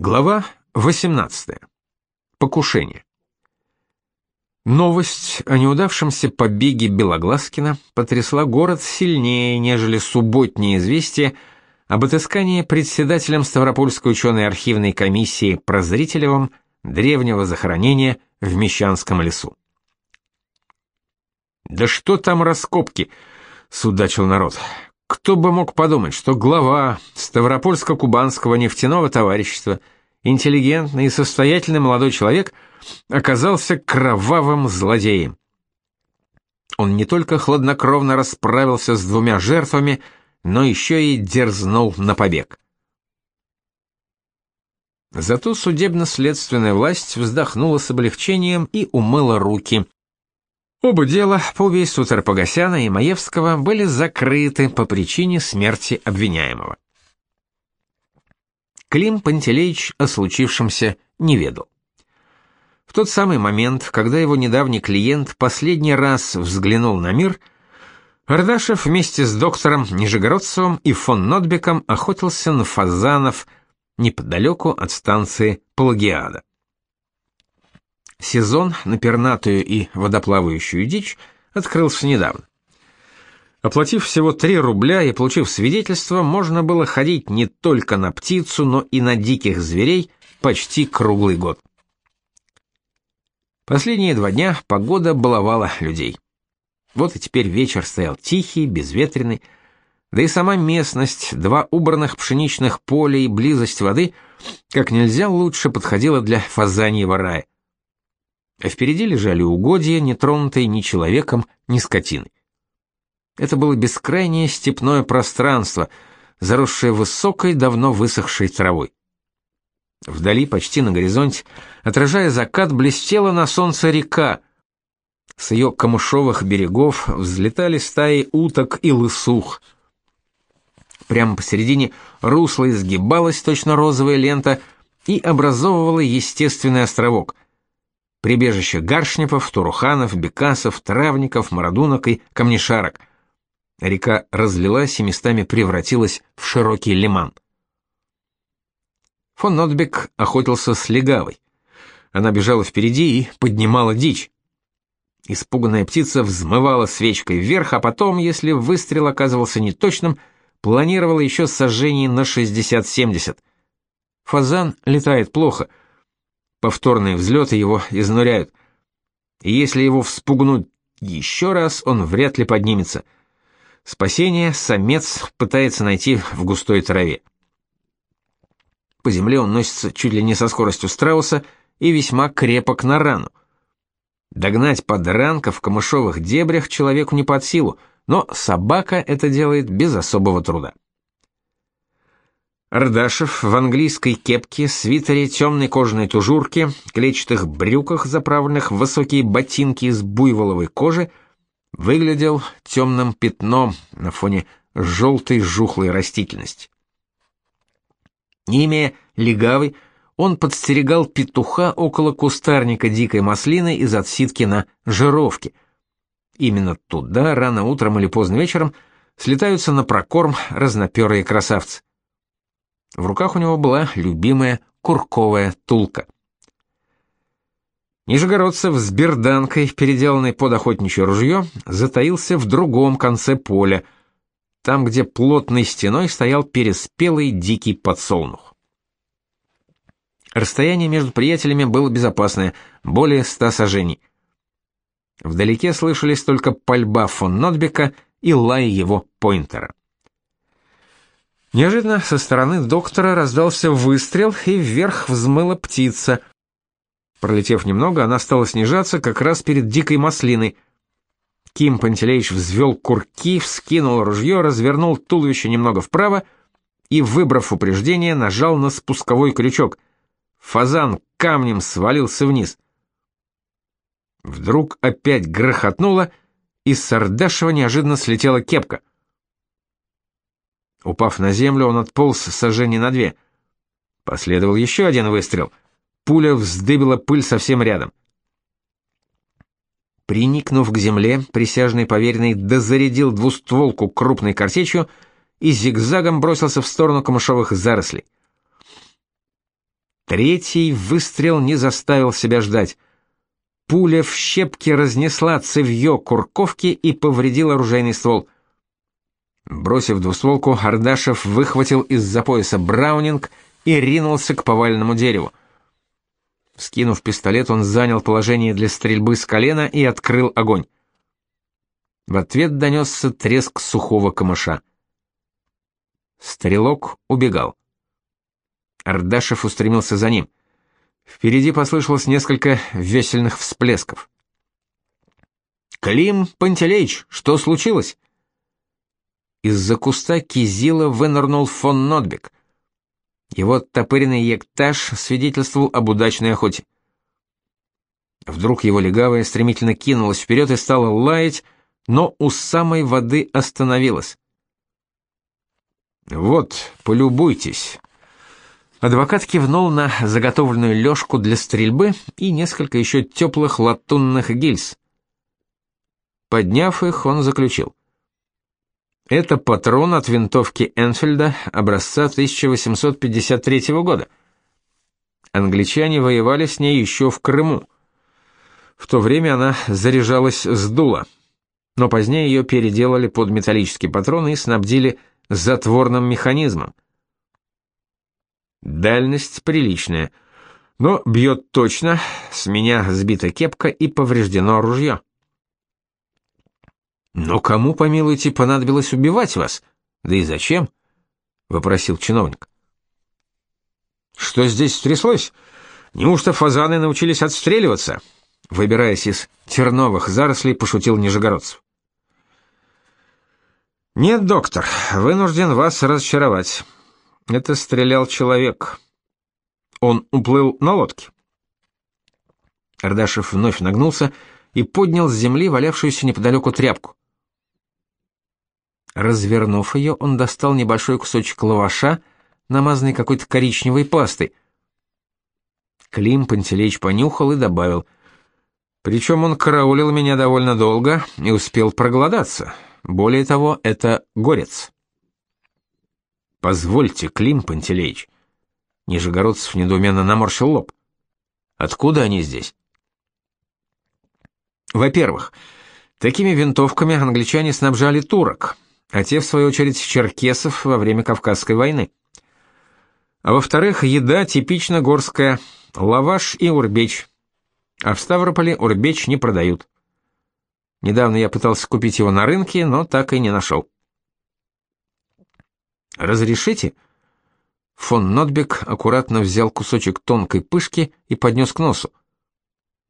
Глава 18. Покушение. Новость о неудавшемся побеге Белоглазкина потрясла город сильнее, нежели субботнее известие об отыскании председателем Ставропольской ученой архивной комиссии Прозрителевым древнего захоронения в Мещанском лесу. «Да что там раскопки?» — судачил народ. Кто бы мог подумать, что глава Ставропольско-Кубанского нефтяного товарищества, интеллигентный и состоятельный молодой человек, оказался кровавым злодеем. Он не только хладнокровно расправился с двумя жертвами, но еще и дерзнул на побег. Зато судебно-следственная власть вздохнула с облегчением и умыла руки. Оба дела по убийству Тарпогасяна и Маевского были закрыты по причине смерти обвиняемого. Клим Пантелеич о случившемся не ведал. В тот самый момент, когда его недавний клиент последний раз взглянул на мир, Ардашев вместе с доктором Нижегородцевым и фон Нотбеком охотился на фазанов неподалеку от станции Палагиада. Сезон на пернатую и водоплавающую дичь открылся недавно. Оплатив всего 3 рубля и получив свидетельство, можно было ходить не только на птицу, но и на диких зверей почти круглый год. Последние два дня погода баловала людей. Вот и теперь вечер стоял тихий, безветренный, да и сама местность, два убранных пшеничных поля и близость воды как нельзя лучше подходила для фазаньего рая а впереди лежали угодья, не тронутые ни человеком, ни скотиной. Это было бескрайнее степное пространство, заросшее высокой, давно высохшей травой. Вдали, почти на горизонте, отражая закат, блестела на солнце река. С ее камышовых берегов взлетали стаи уток и лысух. Прямо посередине русла изгибалась точно розовая лента и образовывала естественный островок — прибежище гаршнепов, туруханов, бекасов, травников, мородунок и камнешарок. Река разлилась и местами превратилась в широкий лиман. Фон Нотбек охотился с легавой. Она бежала впереди и поднимала дичь. Испуганная птица взмывала свечкой вверх, а потом, если выстрел оказывался неточным, планировала еще сожжение на 60-70. Фазан летает плохо — Повторные взлеты его изнуряют. И если его вспугнуть еще раз, он вряд ли поднимется. Спасение самец пытается найти в густой траве. По земле он носится чуть ли не со скоростью страуса и весьма крепок на рану. Догнать подранка в камышовых дебрях человеку не под силу, но собака это делает без особого труда. Ардашев в английской кепке, свитере, темной кожаной тужурке, клетчатых брюках, заправленных в высокие ботинки из буйволовой кожи, выглядел темным пятном на фоне желтой жухлой растительности. Не имея легавый, он подстерегал петуха около кустарника дикой маслины из отсидки на жировке. Именно туда рано утром или поздно вечером слетаются на прокорм разноперые красавцы. В руках у него была любимая курковая тулка. Нижегородцев с берданкой, переделанной под охотничье ружье, затаился в другом конце поля, там, где плотной стеной стоял переспелый дикий подсолнух. Расстояние между приятелями было безопасное, более ста сажений. Вдалеке слышались только пальба фон Нотбека и лай его поинтера. Неожиданно со стороны доктора раздался выстрел, и вверх взмыла птица. Пролетев немного, она стала снижаться как раз перед дикой маслиной. Ким Пантелеич взвел курки, вскинул ружье, развернул туловище немного вправо и, выбрав упреждение, нажал на спусковой крючок. Фазан камнем свалился вниз. Вдруг опять грохотнуло, и с Сардашева неожиданно слетела кепка. Упав на землю, он отполз сожжение на две. Последовал еще один выстрел. Пуля вздыбила пыль совсем рядом. Приникнув к земле, присяжный поверенный дозарядил двустволку крупной картечью и зигзагом бросился в сторону камышовых зарослей. Третий выстрел не заставил себя ждать. Пуля в щепки разнесла цевьё курковки и повредила оружейный ствол. Бросив двустволку, Ардашев выхватил из-за пояса браунинг и ринулся к поваленному дереву. Скинув пистолет, он занял положение для стрельбы с колена и открыл огонь. В ответ донесся треск сухого камыша. Стрелок убегал. Ардашев устремился за ним. Впереди послышалось несколько весельных всплесков. «Клим Пантелеич, что случилось?» Из-за куста кизила вынырнул фон Нотбек. Его топыренный ектаж свидетельствовал об удачной охоте. Вдруг его легавая стремительно кинулась вперед и стала лаять, но у самой воды остановилась. «Вот, полюбуйтесь», Адвокат кивнул на заготовленную лёжку для стрельбы и несколько еще теплых латунных гильз. Подняв их, он заключил. Это патрон от винтовки Энфильда образца 1853 года. Англичане воевали с ней еще в Крыму. В то время она заряжалась с дула, но позднее ее переделали под металлический патрон и снабдили затворным механизмом. Дальность приличная. Но бьет точно, с меня сбита кепка и повреждено ружье. «Но кому, помилуйте, понадобилось убивать вас? Да и зачем?» — вопросил чиновник. «Что здесь стряслось? Неужто фазаны научились отстреливаться?» Выбираясь из терновых зарослей, пошутил Нижегородцев. «Нет, доктор, вынужден вас разочаровать. Это стрелял человек. Он уплыл на лодке. Ардашев вновь нагнулся и поднял с земли валявшуюся неподалеку тряпку. Развернув ее, он достал небольшой кусочек лаваша, намазанный какой-то коричневой пастой. Клим Пантелеич понюхал и добавил: "Причем он караулил меня довольно долго и успел проголодаться. Более того, это горец". Позвольте, Клим Пантелеич. Нижегородцев недоуменно наморщил лоб. Откуда они здесь? Во-первых, такими винтовками англичане снабжали турок, а те в свою очередь черкесов во время Кавказской войны. А во-вторых, еда типично горская: лаваш и урбеч. А в Ставрополе урбеч не продают. Недавно я пытался купить его на рынке, но так и не нашел. Разрешите? Фон Нотбек аккуратно взял кусочек тонкой пышки и поднес к носу.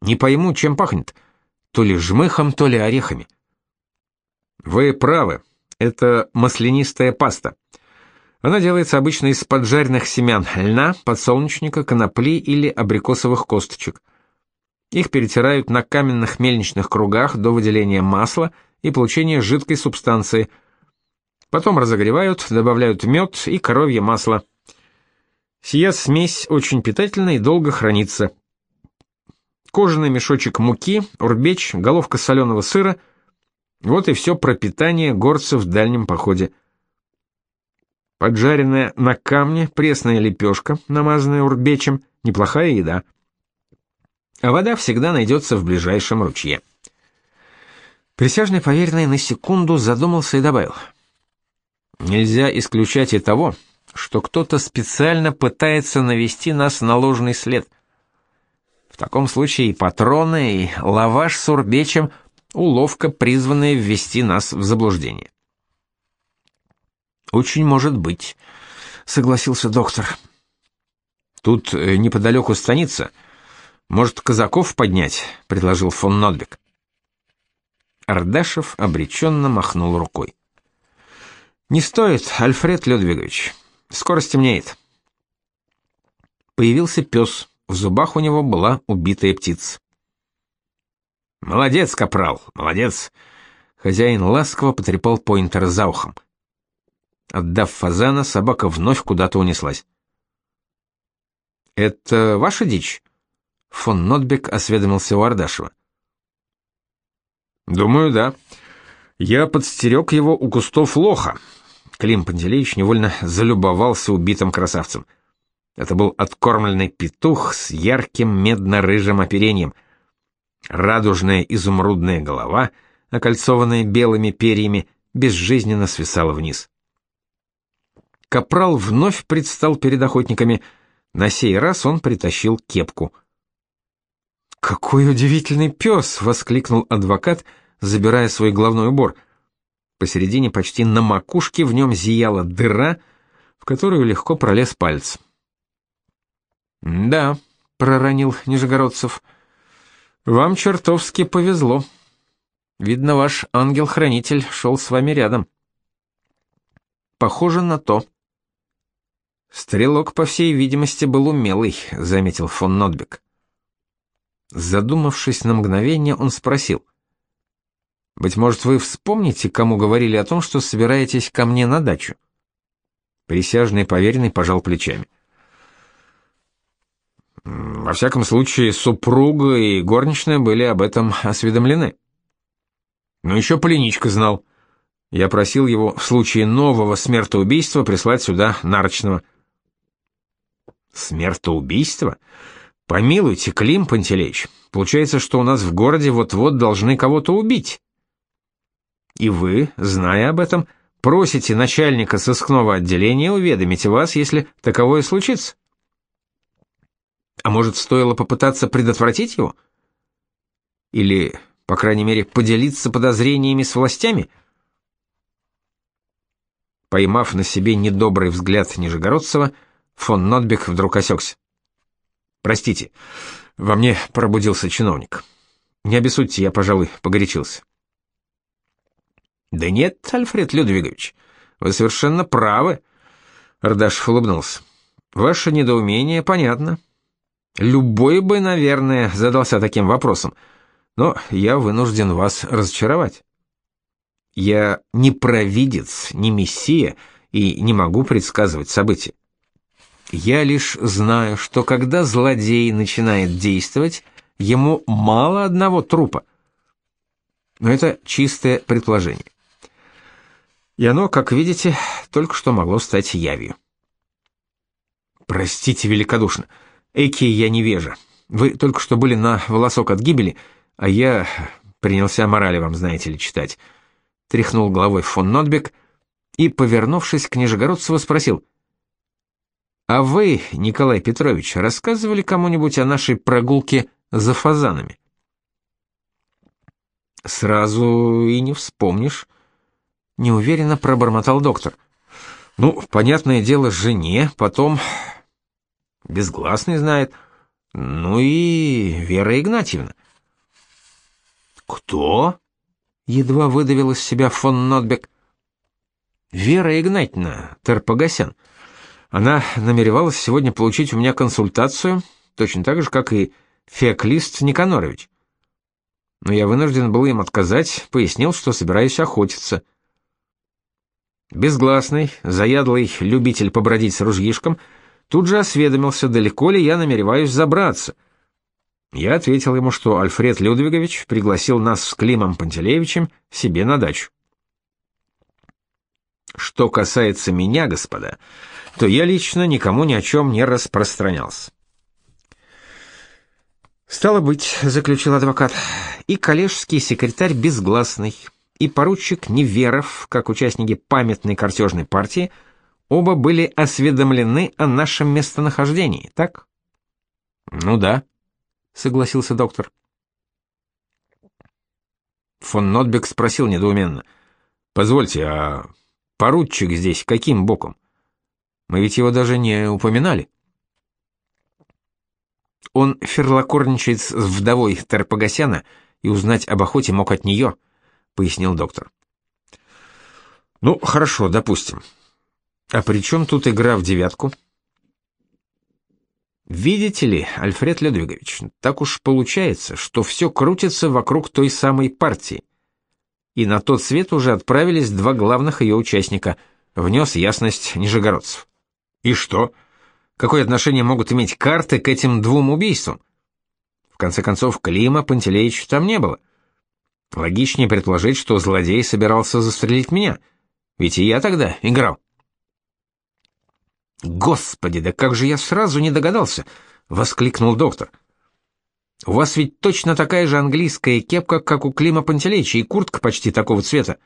Не пойму, чем пахнет, то ли жмыхом, то ли орехами. Вы правы. Это маслянистая паста. Она делается обычно из поджаренных семян льна, подсолнечника, конопли или абрикосовых косточек. Их перетирают на каменных мельничных кругах до выделения масла и получения жидкой субстанции – Потом разогревают, добавляют мед и коровье масло. Сия смесь очень питательна и долго хранится. Кожаный мешочек муки, урбеч, головка соленого сыра — вот и все пропитание горцев в дальнем походе. Поджаренная на камне пресная лепешка, намазанная урбечем, неплохая еда. А вода всегда найдется в ближайшем ручье. Присяжный поверенный на секунду задумался и добавил — Нельзя исключать и того, что кто-то специально пытается навести нас на ложный след. В таком случае и патроны, и лаваш с урбечем — уловка, призванная ввести нас в заблуждение. «Очень может быть», — согласился доктор. «Тут э, неподалеку станица. Может, казаков поднять?» — предложил фон Нотбек. Ардашев обреченно махнул рукой. Не стоит, Альфред Людвигович. Скоро стемнеет. Появился пес. В зубах у него была убитая птица. Молодец, капрал, молодец. Хозяин ласково потрепал поинтера за ухом. Отдав фазана, собака вновь куда-то унеслась. Это ваша дичь? Фон Нотбек осведомился у Ардашева. Думаю, да. Я подстерег его у кустов лоха. Клим Пантелеич невольно залюбовался убитым красавцем. Это был откормленный петух с ярким медно-рыжим оперением. Радужная изумрудная голова, окольцованная белыми перьями, безжизненно свисала вниз. Капрал вновь предстал перед охотниками. На сей раз он притащил кепку. «Какой удивительный пес!» — воскликнул адвокат, забирая свой головной убор. Посередине почти на макушке в нем зияла дыра, в которую легко пролез палец. «Да», — проронил Нижегородцев, — «вам чертовски повезло. Видно, ваш ангел-хранитель шел с вами рядом». «Похоже на то», Стрелок, по всей видимости, был умелый, заметил фон Нотбек. Задумавшись на мгновение, он спросил: "Быть может, вы вспомните, кому говорили о том, что собираетесь ко мне на дачу?" Присяжный поверенный пожал плечами. Во всяком случае, супруга и горничная были об этом осведомлены. Но еще Полиничка знал. Я просил его в случае нового смертоубийства прислать сюда нарочного. Смертоубийство? Помилуйте, Клим Пантелеич, получается, что у нас в городе вот-вот должны кого-то убить. И вы, зная об этом, просите начальника сыскного отделения уведомить вас, если таковое случится. А может, стоило попытаться предотвратить его? Или, по крайней мере, поделиться подозрениями с властями? Поймав на себе недобрый взгляд Нижегородцева, Фон Нотбек вдруг осекся. «Простите, во мне пробудился чиновник. Не обессудьте, я, пожалуй, погорячился». «Да нет, Альфред Людвигович, вы совершенно правы», — Ардашев улыбнулся. «Ваше недоумение понятно. Любой бы, наверное, задался таким вопросом, но я вынужден вас разочаровать. Я не провидец, не мессия и не могу предсказывать события. Я лишь знаю, что когда злодей начинает действовать, ему мало одного трупа. Но это чистое предположение. И оно, как видите, только что могло стать явью. Простите великодушно. Эки я невежа. Вы только что были на волосок от гибели, а я принялся морали вам, знаете ли, читать. Тряхнул головой фон Нотбек и, повернувшись к Нижегородцеву, спросил — а вы, Николай Петрович, рассказывали кому-нибудь о нашей прогулке за фазанами? Сразу и не вспомнишь, неуверенно пробормотал доктор. Ну, понятное дело, жене, потом безгласный знает. Ну и Вера Игнатьевна. Кто? едва выдавил из себя фон Нотбек. Вера Игнатьевна Терпогасян. Она намеревалась сегодня получить у меня консультацию, точно так же, как и Феоклист Никанорович. Но я вынужден был им отказать, пояснил, что собираюсь охотиться. Безгласный, заядлый любитель побродить с ружьишком, тут же осведомился, далеко ли я намереваюсь забраться. Я ответил ему, что Альфред Людвигович пригласил нас с Климом Пантелеевичем себе на дачу. Что касается меня, господа, то я лично никому ни о чем не распространялся. «Стало быть», — заключил адвокат, — «и коллежский секретарь Безгласный, и поручик Неверов, как участники памятной картежной партии, оба были осведомлены о нашем местонахождении, так?» «Ну да», — согласился доктор. Фон Нотбек спросил недоуменно, «Позвольте, а поручик здесь каким боком?» Мы ведь его даже не упоминали. Он ферлокорничает с вдовой Тарпогасяна и узнать об охоте мог от нее, пояснил доктор. Ну, хорошо, допустим. А при чем тут игра в девятку? Видите ли, Альфред Людвигович, так уж получается, что все крутится вокруг той самой партии. И на тот свет уже отправились два главных ее участника, внес ясность Нижегородцев. И что? Какое отношение могут иметь карты к этим двум убийствам? В конце концов, Клима Пантелеича там не было. Логичнее предположить, что злодей собирался застрелить меня, ведь и я тогда играл. Господи, да как же я сразу не догадался, воскликнул доктор. У вас ведь точно такая же английская кепка, как у Клима Пантелеича, и куртка почти такого цвета.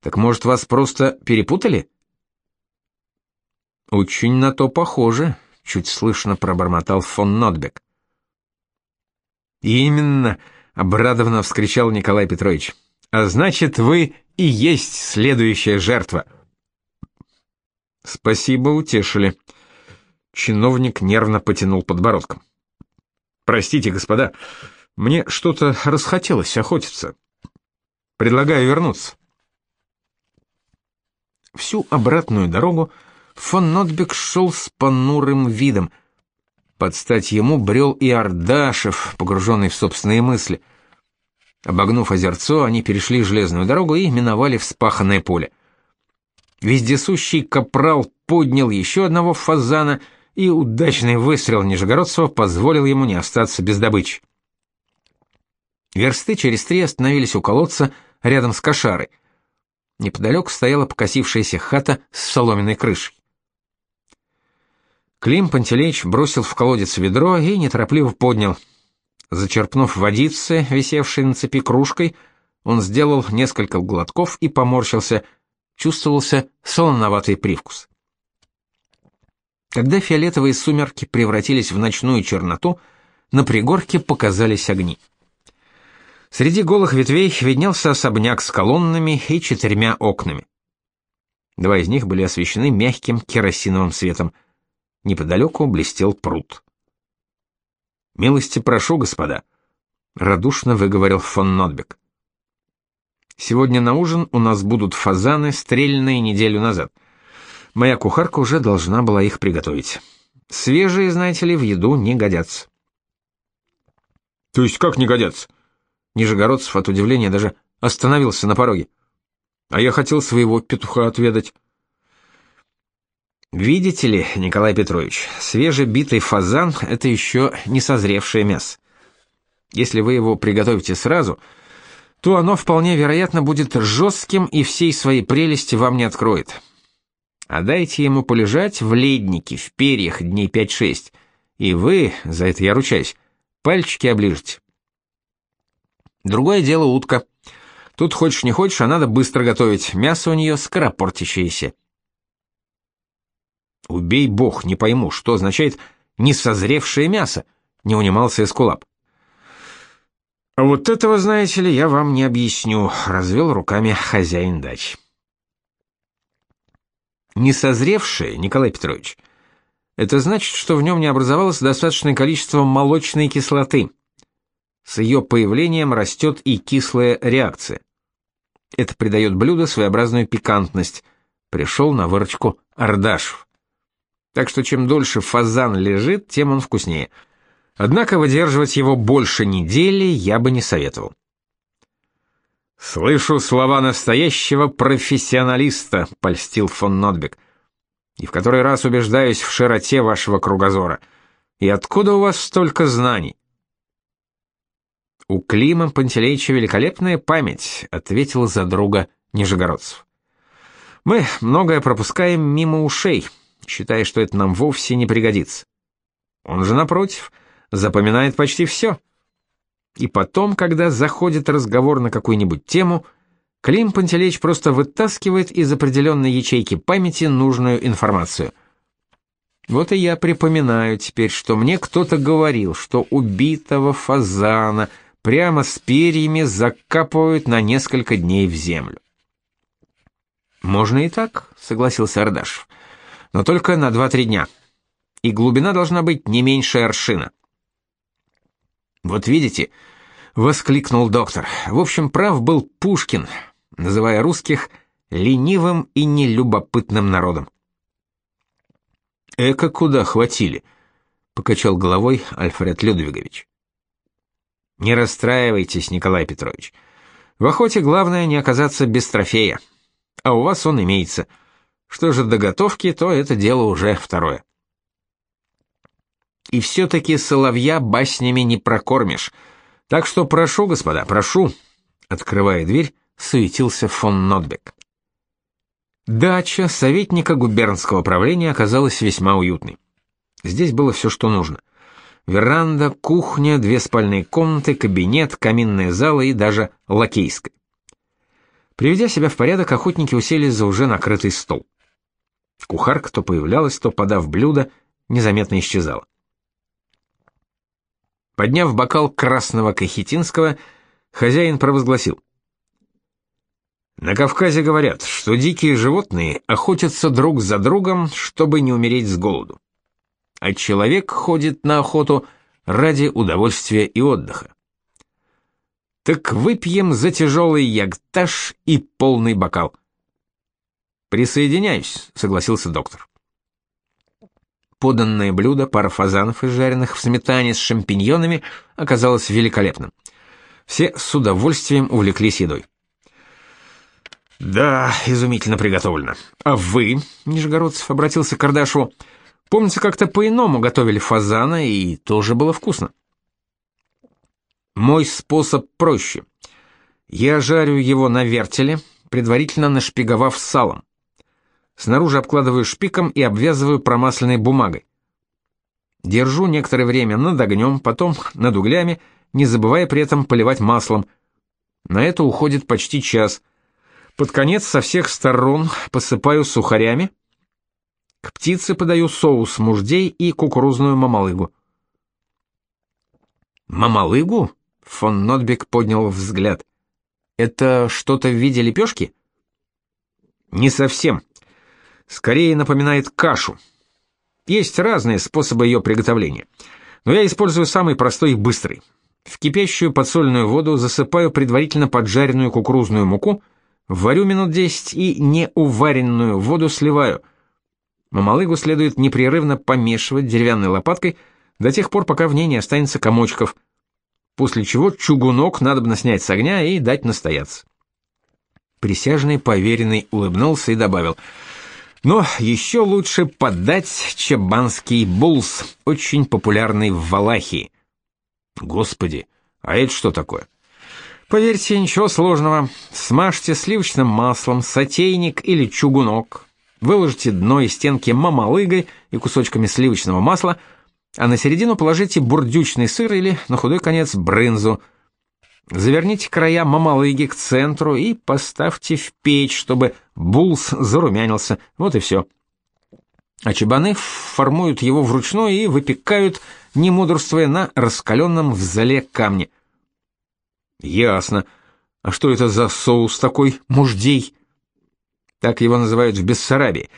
Так может, вас просто перепутали? Очень на то похоже, чуть слышно пробормотал фон Нотбек. Именно, обрадованно вскричал Николай Петрович. А значит, вы и есть следующая жертва. Спасибо, утешили. Чиновник нервно потянул подбородком. Простите, господа, мне что-то расхотелось охотиться. Предлагаю вернуться. Всю обратную дорогу фон Нотбек шел с понурым видом. Под стать ему брел и Ардашев, погруженный в собственные мысли. Обогнув озерцо, они перешли железную дорогу и миновали вспаханное поле. Вездесущий капрал поднял еще одного фазана, и удачный выстрел Нижегородцева позволил ему не остаться без добычи. Версты через три остановились у колодца рядом с кошарой. Неподалеку стояла покосившаяся хата с соломенной крышей. Клим Пантелеич бросил в колодец ведро и неторопливо поднял. Зачерпнув водицы, висевшей на цепи кружкой, он сделал несколько глотков и поморщился, чувствовался солоноватый привкус. Когда фиолетовые сумерки превратились в ночную черноту, на пригорке показались огни. Среди голых ветвей виднелся особняк с колоннами и четырьмя окнами. Два из них были освещены мягким керосиновым светом. Неподалеку блестел пруд. «Милости прошу, господа», — радушно выговорил фон Нотбек. Сегодня на ужин у нас будут фазаны, стрельные неделю назад. Моя кухарка уже должна была их приготовить. Свежие, знаете ли, в еду не годятся. То есть как не годятся? Нижегородцев от удивления даже остановился на пороге. А я хотел своего петуха отведать. Видите ли, Николай Петрович, свежебитый фазан — это еще не созревшее мясо. Если вы его приготовите сразу, то оно вполне вероятно будет жестким и всей своей прелести вам не откроет. А дайте ему полежать в леднике, в перьях дней 5-6, и вы, за это я ручаюсь, пальчики оближете. Другое дело утка. Тут хочешь не хочешь, а надо быстро готовить, мясо у нее скоропортящееся. Убей бог, не пойму, что означает «несозревшее мясо», не унимался Эскулап. Вот этого, знаете ли, я вам не объясню, развел руками хозяин дач. Несозревшее, Николай Петрович, это значит, что в нем не образовалось достаточное количество молочной кислоты. С ее появлением растет и кислая реакция. Это придает блюду своеобразную пикантность. Пришел на выручку Ардашев. Так что чем дольше фазан лежит, тем он вкуснее. Однако выдерживать его больше недели я бы не советовал. «Слышу слова настоящего профессионалиста», — польстил фон Нотбек. «И в который раз убеждаюсь в широте вашего кругозора. И откуда у вас столько знаний?» «У Клима Пантелеича великолепная память», — ответил за друга Нижегородцев. «Мы многое пропускаем мимо ушей, считая, что это нам вовсе не пригодится. Он же, напротив, — запоминает почти все. И потом, когда заходит разговор на какую-нибудь тему, Клим Пантелеич просто вытаскивает из определенной ячейки памяти нужную информацию. Вот и я припоминаю теперь, что мне кто-то говорил, что убитого фазана прямо с перьями закапывают на несколько дней в землю. «Можно и так», — согласился Ардашев, — «но только на 2-3 дня. И глубина должна быть не меньше аршина». Вот видите, воскликнул доктор. В общем, прав был Пушкин, называя русских ленивым и нелюбопытным народом. Эко куда хватили, покачал головой Альфред Людвигович. Не расстраивайтесь, Николай Петрович. В охоте главное не оказаться без трофея. А у вас он имеется. Что же до готовки, то это дело уже второе. И все-таки соловья баснями не прокормишь. Так что прошу, господа, прошу. Открывая дверь, суетился фон Нотбек. Дача советника губернского правления оказалась весьма уютной. Здесь было все, что нужно. Веранда, кухня, две спальные комнаты, кабинет, каминная зала и даже лакейская. Приведя себя в порядок, охотники уселись за уже накрытый стол. Кухарка то появлялась, то, подав блюдо, незаметно исчезала. Подняв бокал красного кахетинского, хозяин провозгласил. На Кавказе говорят, что дикие животные охотятся друг за другом, чтобы не умереть с голоду. А человек ходит на охоту ради удовольствия и отдыха. Так выпьем за тяжелый ягтаж и полный бокал. Присоединяюсь, согласился доктор. Поданное блюдо, пара фазанов, изжаренных в сметане с шампиньонами, оказалось великолепным. Все с удовольствием увлеклись едой. «Да, изумительно приготовлено. А вы, — Нижегородцев обратился к Кардашу, — помните, как-то по-иному готовили фазана, и тоже было вкусно?» «Мой способ проще. Я жарю его на вертеле, предварительно нашпиговав салом. Снаружи обкладываю шпиком и обвязываю промасленной бумагой. Держу некоторое время над огнем, потом над углями, не забывая при этом поливать маслом. На это уходит почти час. Под конец со всех сторон посыпаю сухарями. К птице подаю соус муждей и кукурузную мамалыгу. «Мамалыгу?» — фон Нотбек поднял взгляд. «Это что-то в виде лепешки?» «Не совсем скорее напоминает кашу. Есть разные способы ее приготовления, но я использую самый простой и быстрый. В кипящую подсоленную воду засыпаю предварительно поджаренную кукурузную муку, варю минут 10 и неуваренную воду сливаю. Мамалыгу следует непрерывно помешивать деревянной лопаткой до тех пор, пока в ней не останется комочков, после чего чугунок надо снять с огня и дать настояться. Присяжный поверенный улыбнулся и добавил — но еще лучше подать чабанский булс, очень популярный в Валахии. Господи, а это что такое? Поверьте, ничего сложного. Смажьте сливочным маслом сотейник или чугунок. Выложите дно и стенки мамалыгой и кусочками сливочного масла, а на середину положите бурдючный сыр или, на худой конец, брынзу – Заверните края мамалыги к центру и поставьте в печь, чтобы булс зарумянился. Вот и все. А чебаны формуют его вручную и выпекают, не мудрствуя, на раскаленном в зале камне. Ясно. А что это за соус такой, муждей? Так его называют в Бессарабии.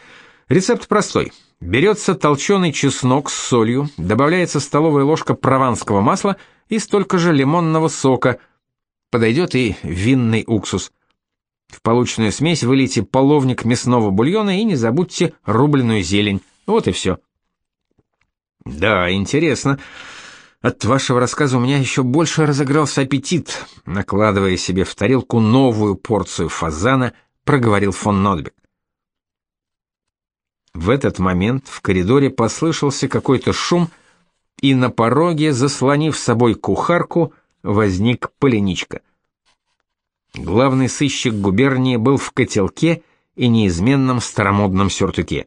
Рецепт простой. Берется толченый чеснок с солью, добавляется столовая ложка прованского масла и столько же лимонного сока – Подойдет и винный уксус. В полученную смесь вылейте половник мясного бульона и не забудьте рубленую зелень. Вот и все. Да, интересно. От вашего рассказа у меня еще больше разыгрался аппетит. Накладывая себе в тарелку новую порцию фазана, проговорил фон Нотбек. В этот момент в коридоре послышался какой-то шум, и на пороге, заслонив собой кухарку, возник Полиничка. Главный сыщик губернии был в котелке и неизменном старомодном сюртуке.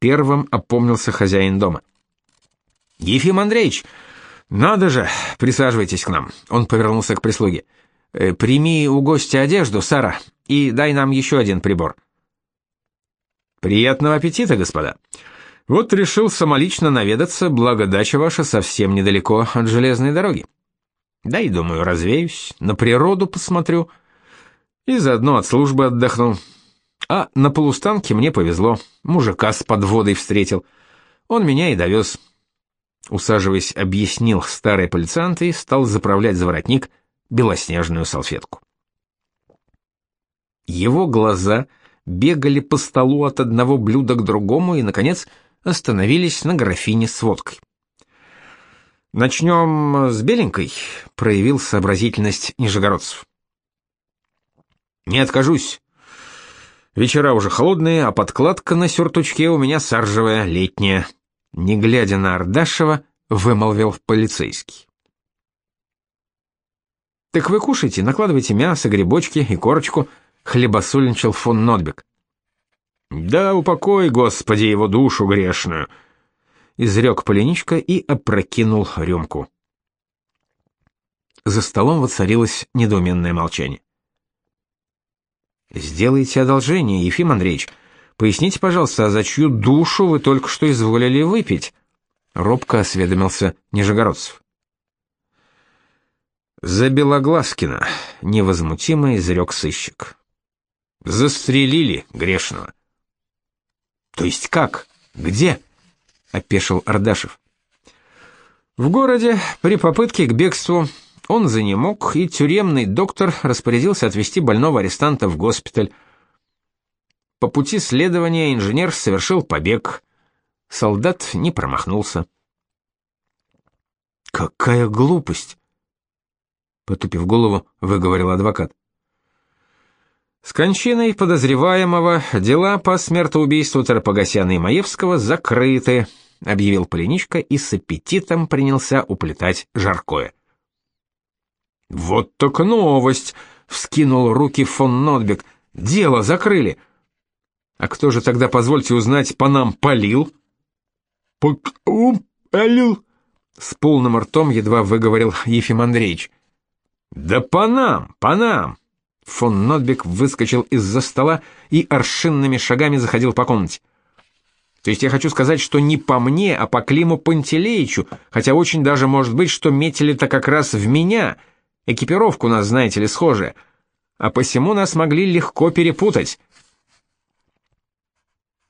Первым опомнился хозяин дома. «Ефим Андреевич, надо же, присаживайтесь к нам». Он повернулся к прислуге. «Э, «Прими у гостя одежду, Сара, и дай нам еще один прибор». «Приятного аппетита, господа. Вот решил самолично наведаться, благо дача ваша совсем недалеко от железной дороги. Да и, думаю, развеюсь, на природу посмотрю и заодно от службы отдохну. А на полустанке мне повезло, мужика с подводой встретил. Он меня и довез. Усаживаясь, объяснил старый полициант и стал заправлять за воротник белоснежную салфетку. Его глаза бегали по столу от одного блюда к другому и, наконец, остановились на графине с водкой. Начнем с беленькой, проявил сообразительность нижегородцев. Не откажусь. Вечера уже холодные, а подкладка на сюртучке у меня саржевая, летняя. Не глядя на Ардашева, вымолвил полицейский. Так вы кушайте, накладывайте мясо, грибочки и корочку, хлебосольничал фон Нотбек. Да упокой, Господи, его душу грешную, изрек Полиничка и опрокинул рюмку. За столом воцарилось недоуменное молчание. Сделайте одолжение, Ефим Андреевич. Поясните, пожалуйста, а за чью душу вы только что изволили выпить? Робко осведомился Нижегородцев. За Белоглазкина, невозмутимо изрек сыщик. Застрелили грешного. То есть как? Где? Опешил Ардашев. В городе при попытке к бегству он занемог, и тюремный доктор распорядился отвезти больного арестанта в госпиталь. По пути следования инженер совершил побег. Солдат не промахнулся. Какая глупость, потупив голову, выговорил адвокат. С кончиной подозреваемого дела по смертоубийству Тарпогасяна и Маевского закрыты, объявил Полиничка и с аппетитом принялся уплетать жаркое. Вот так новость, вскинул руки фон Нотбек. Дело закрыли. А кто же тогда, позвольте узнать, по нам палил? Палил, с полным ртом едва выговорил Ефим Андреевич. Да по нам, по нам. Фон Нотбек выскочил из-за стола и аршинными шагами заходил по комнате. То есть я хочу сказать, что не по мне, а по Климу Пантелеичу, хотя очень даже может быть, что метили-то как раз в меня — Экипировка у нас, знаете ли, схожая, а посему нас могли легко перепутать.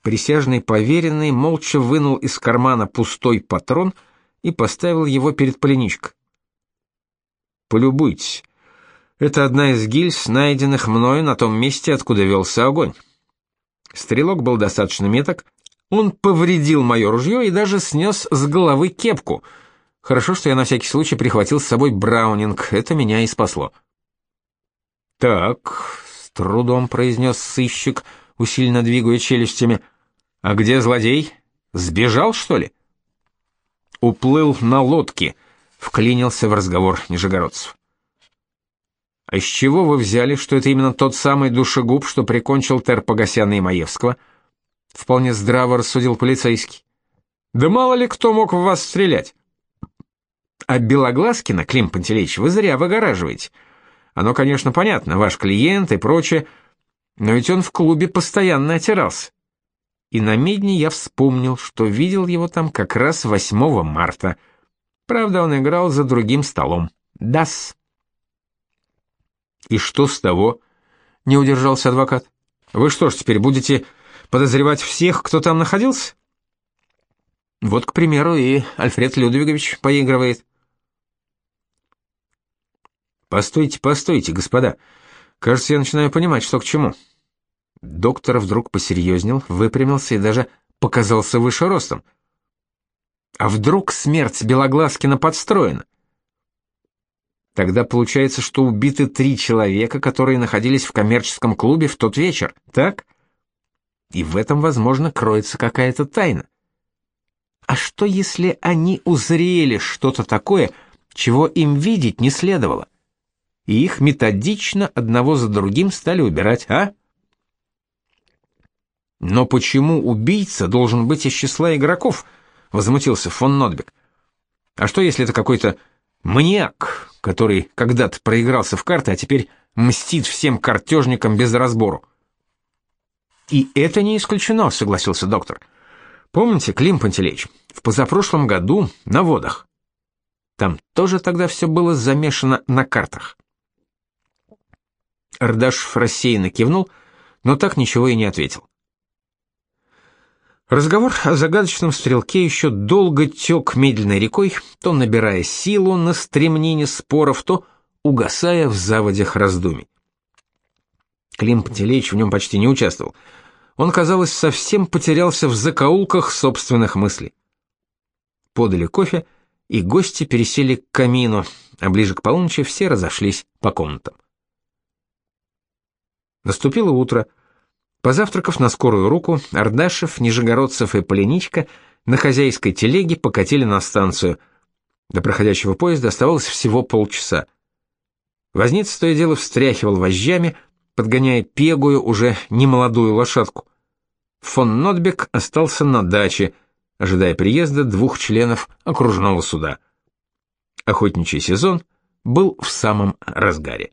Присяжный поверенный молча вынул из кармана пустой патрон и поставил его перед Полиничкой. Полюбуйтесь. Это одна из гильз, найденных мною на том месте, откуда велся огонь. Стрелок был достаточно меток, он повредил мое ружье и даже снес с головы кепку — Хорошо, что я на всякий случай прихватил с собой браунинг, это меня и спасло. Так, с трудом произнес сыщик, усиленно двигая челюстями. А где злодей? Сбежал, что ли? Уплыл на лодке, вклинился в разговор Нижегородцев. А из чего вы взяли, что это именно тот самый душегуб, что прикончил Терпогасяна и Маевского? Вполне здраво рассудил полицейский. Да мало ли кто мог в вас стрелять. А Белоглазкина, Клим Пантелеич, вы зря выгораживаете. Оно, конечно, понятно, ваш клиент и прочее, но ведь он в клубе постоянно отирался. И на медне я вспомнил, что видел его там как раз 8 марта. Правда, он играл за другим столом. Дас. И что с того? Не удержался адвокат. Вы что ж теперь будете подозревать всех, кто там находился? Вот, к примеру, и Альфред Людвигович поигрывает. Постойте, постойте, господа. Кажется, я начинаю понимать, что к чему. Доктор вдруг посерьезнел, выпрямился и даже показался выше ростом. А вдруг смерть Белоглазкина подстроена? Тогда получается, что убиты три человека, которые находились в коммерческом клубе в тот вечер, так? И в этом, возможно, кроется какая-то тайна. А что, если они узрели что-то такое, чего им видеть не следовало? и их методично одного за другим стали убирать, а? Но почему убийца должен быть из числа игроков? возмутился фон Нотбек. А что если это какой-то маньяк, который когда-то проигрался в карты, а теперь мстит всем картежникам без разбору? И это не исключено, согласился доктор. Помните, Клим Пантелеич, в позапрошлом году на водах. Там тоже тогда все было замешано на картах. Ардашев рассеянно кивнул, но так ничего и не ответил. Разговор о загадочном стрелке еще долго тек медленной рекой, то набирая силу на стремнине споров, то угасая в заводях раздумий. Клим Пантелеич в нем почти не участвовал. Он, казалось, совсем потерялся в закоулках собственных мыслей. Подали кофе, и гости пересели к камину, а ближе к полуночи все разошлись по комнатам. Наступило утро. Позавтракав на скорую руку, Ардашев, Нижегородцев и Полиничка на хозяйской телеге покатили на станцию. До проходящего поезда оставалось всего полчаса. Возница то и дело встряхивал вожжами, подгоняя пегую, уже немолодую лошадку. Фон Нотбек остался на даче, ожидая приезда двух членов окружного суда. Охотничий сезон был в самом разгаре.